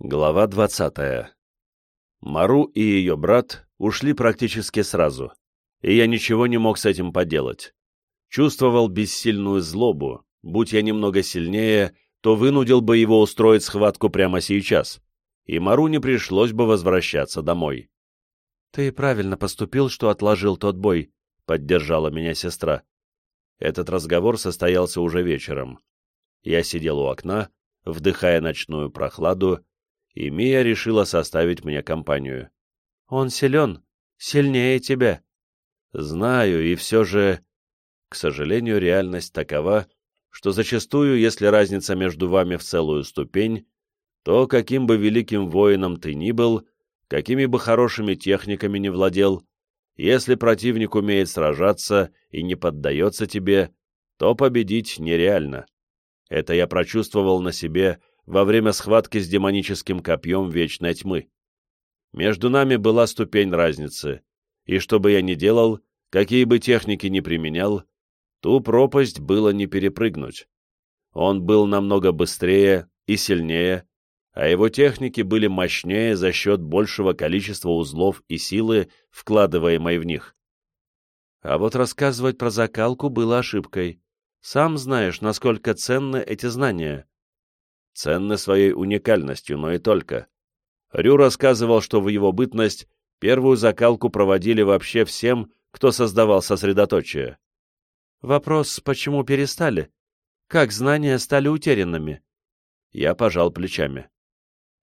Глава 20. Мару и ее брат ушли практически сразу, и я ничего не мог с этим поделать. Чувствовал бессильную злобу, будь я немного сильнее, то вынудил бы его устроить схватку прямо сейчас, и Мару не пришлось бы возвращаться домой. «Ты правильно поступил, что отложил тот бой», — поддержала меня сестра. Этот разговор состоялся уже вечером. Я сидел у окна, вдыхая ночную прохладу, и Мия решила составить мне компанию. «Он силен, сильнее тебя». «Знаю, и все же...» К сожалению, реальность такова, что зачастую, если разница между вами в целую ступень, то каким бы великим воином ты ни был, какими бы хорошими техниками не владел, если противник умеет сражаться и не поддается тебе, то победить нереально. Это я прочувствовал на себе во время схватки с демоническим копьем Вечной Тьмы. Между нами была ступень разницы, и что бы я ни делал, какие бы техники ни применял, ту пропасть было не перепрыгнуть. Он был намного быстрее и сильнее, а его техники были мощнее за счет большего количества узлов и силы, вкладываемой в них. А вот рассказывать про закалку было ошибкой. Сам знаешь, насколько ценны эти знания ценны своей уникальностью, но и только. Рю рассказывал, что в его бытность первую закалку проводили вообще всем, кто создавал сосредоточие. Вопрос, почему перестали? Как знания стали утерянными? Я пожал плечами.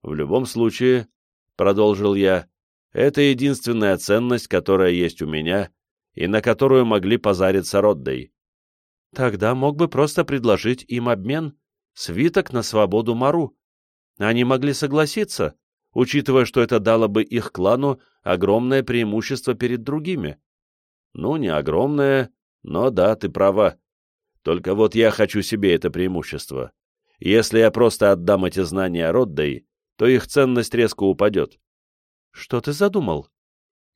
В любом случае, продолжил я, это единственная ценность, которая есть у меня, и на которую могли позариться Роддой. Тогда мог бы просто предложить им обмен, свиток на свободу Мару. Они могли согласиться, учитывая, что это дало бы их клану огромное преимущество перед другими. Ну, не огромное, но да, ты права. Только вот я хочу себе это преимущество. Если я просто отдам эти знания Роддой, то их ценность резко упадет. Что ты задумал?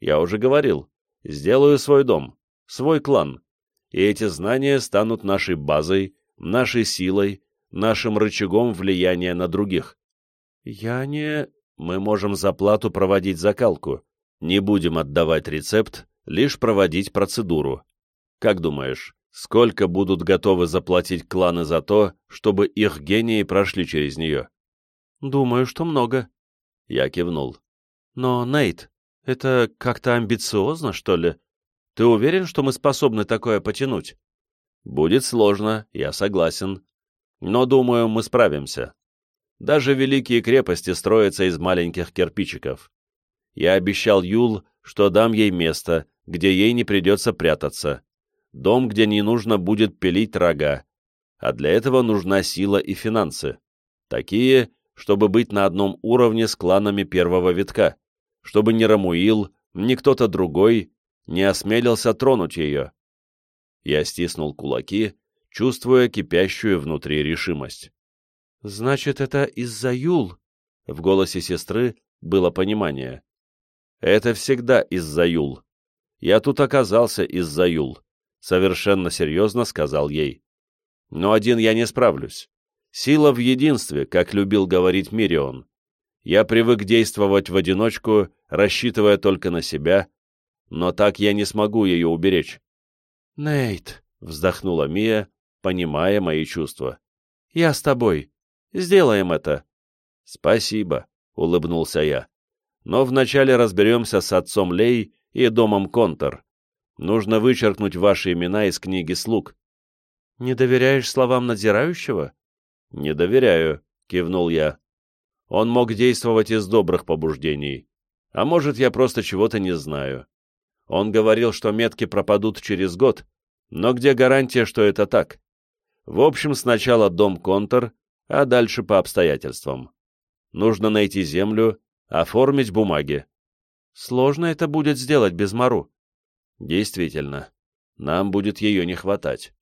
Я уже говорил. Сделаю свой дом, свой клан. И эти знания станут нашей базой, нашей силой, нашим рычагом влияния на других. Я не... Мы можем за плату проводить закалку. Не будем отдавать рецепт, лишь проводить процедуру. Как думаешь, сколько будут готовы заплатить кланы за то, чтобы их гении прошли через нее? Думаю, что много. Я кивнул. Но, Нейт, это как-то амбициозно, что ли? Ты уверен, что мы способны такое потянуть? Будет сложно, я согласен. Но, думаю, мы справимся. Даже великие крепости строятся из маленьких кирпичиков. Я обещал Юл, что дам ей место, где ей не придется прятаться. Дом, где не нужно будет пилить рога. А для этого нужна сила и финансы. Такие, чтобы быть на одном уровне с кланами первого витка, чтобы ни Рамуил, ни кто-то другой не осмелился тронуть ее. Я стиснул кулаки, чувствуя кипящую внутри решимость. «Значит, это из-за Юл?» В голосе сестры было понимание. «Это всегда из-за Юл. Я тут оказался из-за Юл», — совершенно серьезно сказал ей. «Но один я не справлюсь. Сила в единстве, как любил говорить Мирион. Я привык действовать в одиночку, рассчитывая только на себя, но так я не смогу ее уберечь». «Нейт», — вздохнула Мия, понимая мои чувства. «Я с тобой. Сделаем это». «Спасибо», — улыбнулся я. «Но вначале разберемся с отцом Лей и домом Контор. Нужно вычеркнуть ваши имена из книги слуг». «Не доверяешь словам надзирающего?» «Не доверяю», — кивнул я. «Он мог действовать из добрых побуждений. А может, я просто чего-то не знаю. Он говорил, что метки пропадут через год, но где гарантия, что это так? В общем, сначала дом Контор, а дальше по обстоятельствам. Нужно найти землю, оформить бумаги. Сложно это будет сделать без Мару. Действительно, нам будет ее не хватать.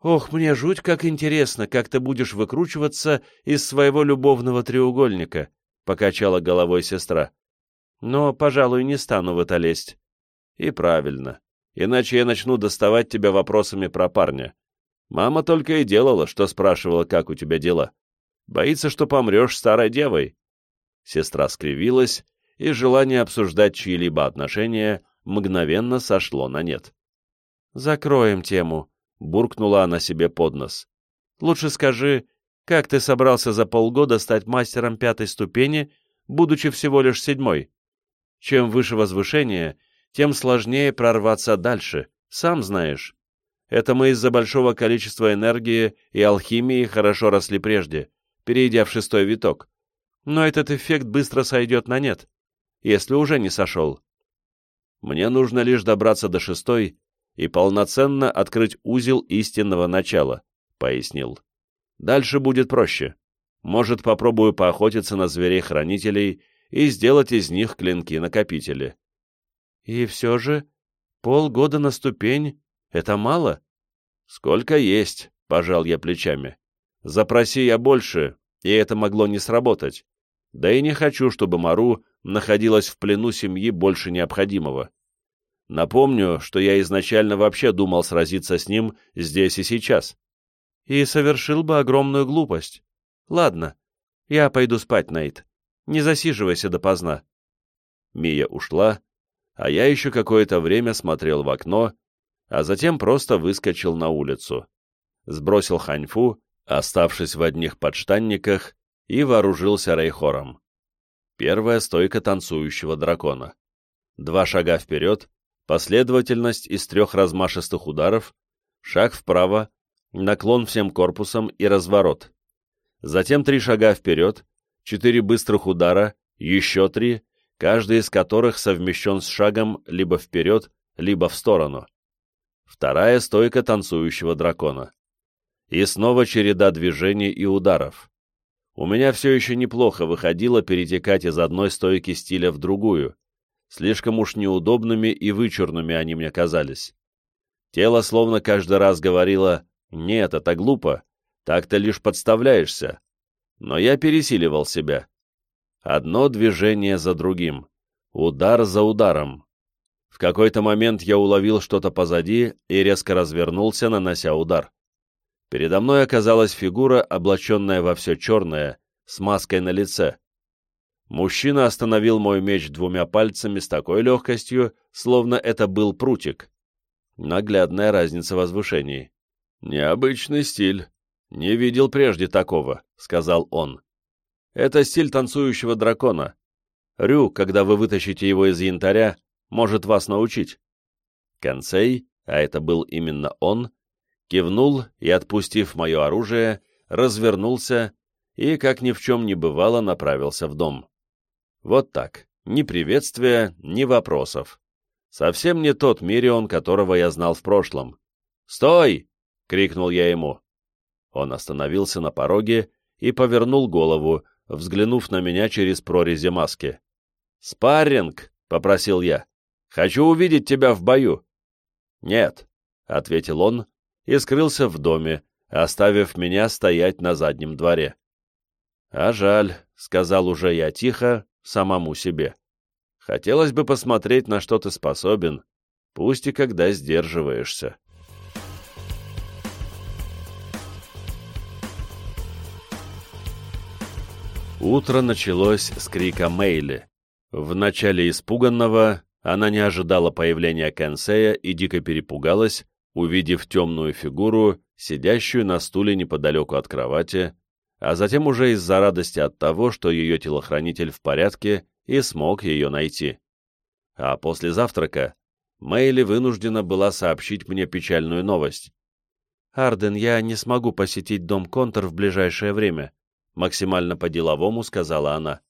Ох, мне жуть как интересно, как ты будешь выкручиваться из своего любовного треугольника, — покачала головой сестра. Но, пожалуй, не стану в это лезть. И правильно, иначе я начну доставать тебя вопросами про парня. Мама только и делала, что спрашивала, как у тебя дела. Боится, что помрешь старой девой. Сестра скривилась, и желание обсуждать чьи-либо отношения мгновенно сошло на нет. «Закроем тему», — буркнула она себе под нос. «Лучше скажи, как ты собрался за полгода стать мастером пятой ступени, будучи всего лишь седьмой? Чем выше возвышение, тем сложнее прорваться дальше, сам знаешь. Это мы из-за большого количества энергии и алхимии хорошо росли прежде, перейдя в шестой виток. Но этот эффект быстро сойдет на нет, если уже не сошел. Мне нужно лишь добраться до шестой и полноценно открыть узел истинного начала, — пояснил. Дальше будет проще. Может, попробую поохотиться на зверей-хранителей и сделать из них клинки-накопители. И все же полгода на ступень — это мало? Сколько есть, — пожал я плечами. Запроси я больше, и это могло не сработать. Да и не хочу, чтобы Мару находилась в плену семьи больше необходимого. Напомню, что я изначально вообще думал сразиться с ним здесь и сейчас. И совершил бы огромную глупость. Ладно, я пойду спать, Нейт. Не засиживайся допоздна. Мия ушла, а я еще какое-то время смотрел в окно, а затем просто выскочил на улицу. Сбросил ханьфу, оставшись в одних подштанниках, и вооружился рейхором. Первая стойка танцующего дракона. Два шага вперед, последовательность из трех размашистых ударов, шаг вправо, наклон всем корпусом и разворот. Затем три шага вперед, четыре быстрых удара, еще три, каждый из которых совмещен с шагом либо вперед, либо в сторону. Вторая стойка танцующего дракона. И снова череда движений и ударов. У меня все еще неплохо выходило перетекать из одной стойки стиля в другую. Слишком уж неудобными и вычурными они мне казались. Тело словно каждый раз говорило «Нет, это глупо, так ты лишь подставляешься». Но я пересиливал себя. Одно движение за другим, удар за ударом. В какой-то момент я уловил что-то позади и резко развернулся, нанося удар. Передо мной оказалась фигура, облаченная во все черное, с маской на лице. Мужчина остановил мой меч двумя пальцами с такой легкостью, словно это был прутик. Наглядная разница возвышений. «Необычный стиль. Не видел прежде такого», — сказал он. «Это стиль танцующего дракона. Рю, когда вы вытащите его из янтаря, может вас научить». Концей, а это был именно он, кивнул и, отпустив мое оружие, развернулся и, как ни в чем не бывало, направился в дом. Вот так, ни приветствия, ни вопросов. Совсем не тот Мирион, которого я знал в прошлом. «Стой!» — крикнул я ему. Он остановился на пороге и повернул голову, взглянув на меня через прорези маски. «Спарринг!» — попросил я. «Хочу увидеть тебя в бою!» «Нет», — ответил он, и скрылся в доме, оставив меня стоять на заднем дворе. «А жаль», — сказал уже я тихо, самому себе. «Хотелось бы посмотреть, на что ты способен, пусть и когда сдерживаешься». Утро началось с крика Мейли. Вначале испуганного, она не ожидала появления Кенсея и дико перепугалась, увидев темную фигуру, сидящую на стуле неподалеку от кровати, а затем уже из-за радости от того, что ее телохранитель в порядке и смог ее найти. А после завтрака Мэйли вынуждена была сообщить мне печальную новость. «Арден, я не смогу посетить дом Контор в ближайшее время», максимально по-деловому сказала она.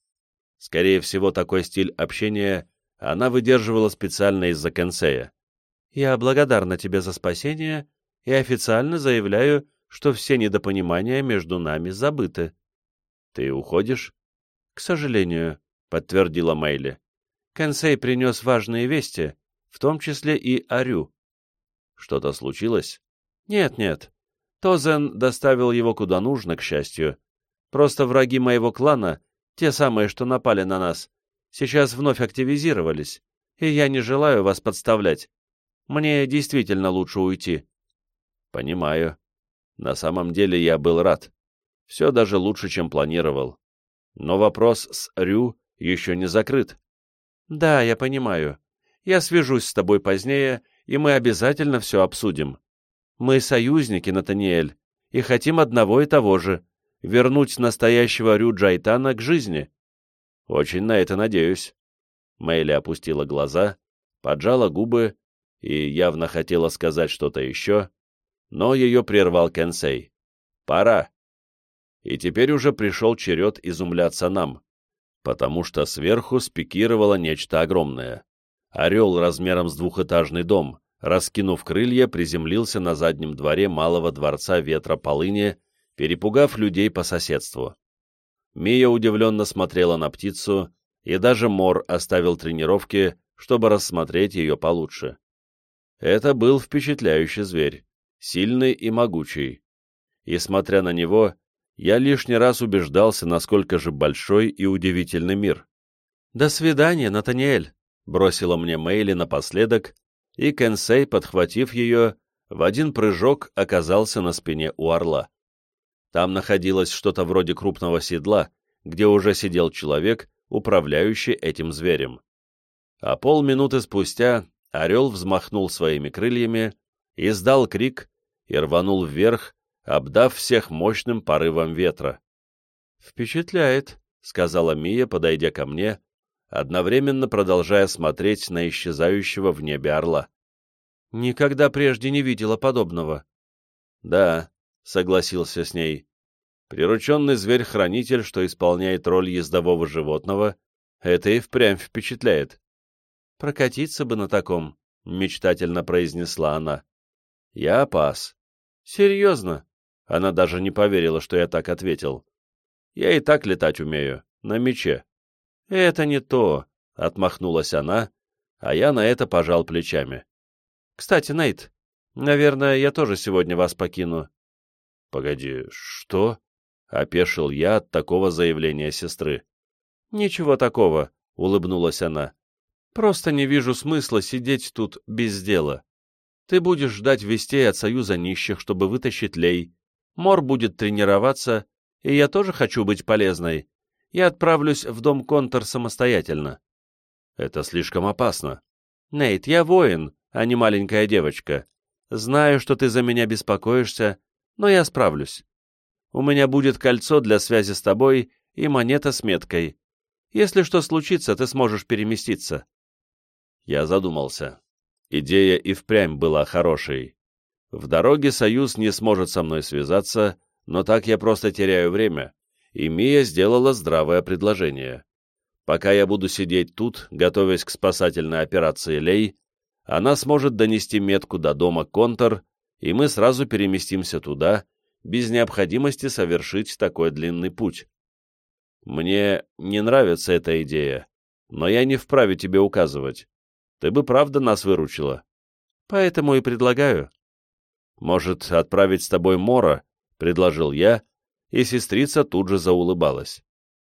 Скорее всего, такой стиль общения она выдерживала специально из-за Кенсея. Я благодарна тебе за спасение и официально заявляю, что все недопонимания между нами забыты. Ты уходишь? К сожалению, подтвердила Мэйли. Кенсей принес важные вести, в том числе и Арю. Что-то случилось? Нет-нет. Тозен доставил его куда нужно, к счастью. Просто враги моего клана, те самые, что напали на нас, сейчас вновь активизировались, и я не желаю вас подставлять. Мне действительно лучше уйти. Понимаю. На самом деле я был рад. Все даже лучше, чем планировал. Но вопрос с Рю еще не закрыт. Да, я понимаю. Я свяжусь с тобой позднее, и мы обязательно все обсудим. Мы союзники, Натаниэль, и хотим одного и того же — вернуть настоящего Рю Джайтана к жизни. Очень на это надеюсь. Мэйли опустила глаза, поджала губы и явно хотела сказать что-то еще, но ее прервал Кенсей. «Пора!» И теперь уже пришел черед изумляться нам, потому что сверху спикировало нечто огромное. Орел размером с двухэтажный дом, раскинув крылья, приземлился на заднем дворе малого дворца ветра полыни, перепугав людей по соседству. Мия удивленно смотрела на птицу, и даже Мор оставил тренировки, чтобы рассмотреть ее получше. Это был впечатляющий зверь, сильный и могучий. И, смотря на него, я лишний раз убеждался, насколько же большой и удивительный мир. «До свидания, Натаниэль», — бросила мне Мэйли напоследок, и Кенсей, подхватив ее, в один прыжок оказался на спине у орла. Там находилось что-то вроде крупного седла, где уже сидел человек, управляющий этим зверем. А полминуты спустя орел взмахнул своими крыльями, издал крик и рванул вверх, обдав всех мощным порывом ветра. «Впечатляет», — сказала Мия, подойдя ко мне, одновременно продолжая смотреть на исчезающего в небе орла. «Никогда прежде не видела подобного». «Да», — согласился с ней, — «прирученный зверь-хранитель, что исполняет роль ездового животного, это и впрямь впечатляет». «Прокатиться бы на таком», — мечтательно произнесла она. «Я пас». «Серьезно?» Она даже не поверила, что я так ответил. «Я и так летать умею, на мече». «Это не то», — отмахнулась она, а я на это пожал плечами. «Кстати, Нейт, наверное, я тоже сегодня вас покину». «Погоди, что?» — опешил я от такого заявления сестры. «Ничего такого», — улыбнулась она. Просто не вижу смысла сидеть тут без дела. Ты будешь ждать вестей от Союза нищих, чтобы вытащить лей. Мор будет тренироваться, и я тоже хочу быть полезной. Я отправлюсь в дом Контор самостоятельно. Это слишком опасно. Нейт, я воин, а не маленькая девочка. Знаю, что ты за меня беспокоишься, но я справлюсь. У меня будет кольцо для связи с тобой и монета с меткой. Если что случится, ты сможешь переместиться. Я задумался. Идея и впрямь была хорошей. В дороге Союз не сможет со мной связаться, но так я просто теряю время, и Мия сделала здравое предложение. Пока я буду сидеть тут, готовясь к спасательной операции Лей, она сможет донести метку до дома Контор, и мы сразу переместимся туда, без необходимости совершить такой длинный путь. Мне не нравится эта идея, но я не вправе тебе указывать. Ты бы правда нас выручила. Поэтому и предлагаю. Может, отправить с тобой Мора, — предложил я, и сестрица тут же заулыбалась.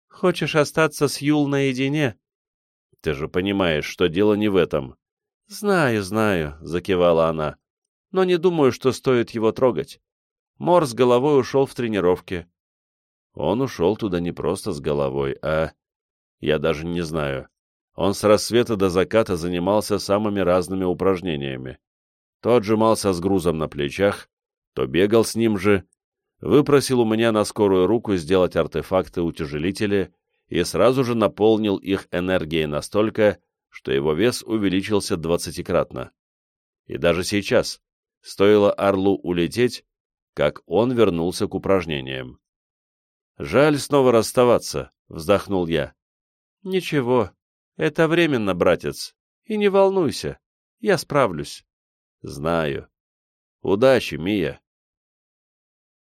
Хочешь остаться с Юл наедине? Ты же понимаешь, что дело не в этом. Знаю, знаю, — закивала она, — но не думаю, что стоит его трогать. Мор с головой ушел в тренировки. Он ушел туда не просто с головой, а... Я даже не знаю. Он с рассвета до заката занимался самыми разными упражнениями. То отжимался с грузом на плечах, то бегал с ним же, выпросил у меня на скорую руку сделать артефакты-утяжелители и сразу же наполнил их энергией настолько, что его вес увеличился двадцатикратно. И даже сейчас, стоило Орлу улететь, как он вернулся к упражнениям. «Жаль снова расставаться», — вздохнул я. «Ничего, это временно, братец. И не волнуйся, я справлюсь. Знаю. Удачи, Мия.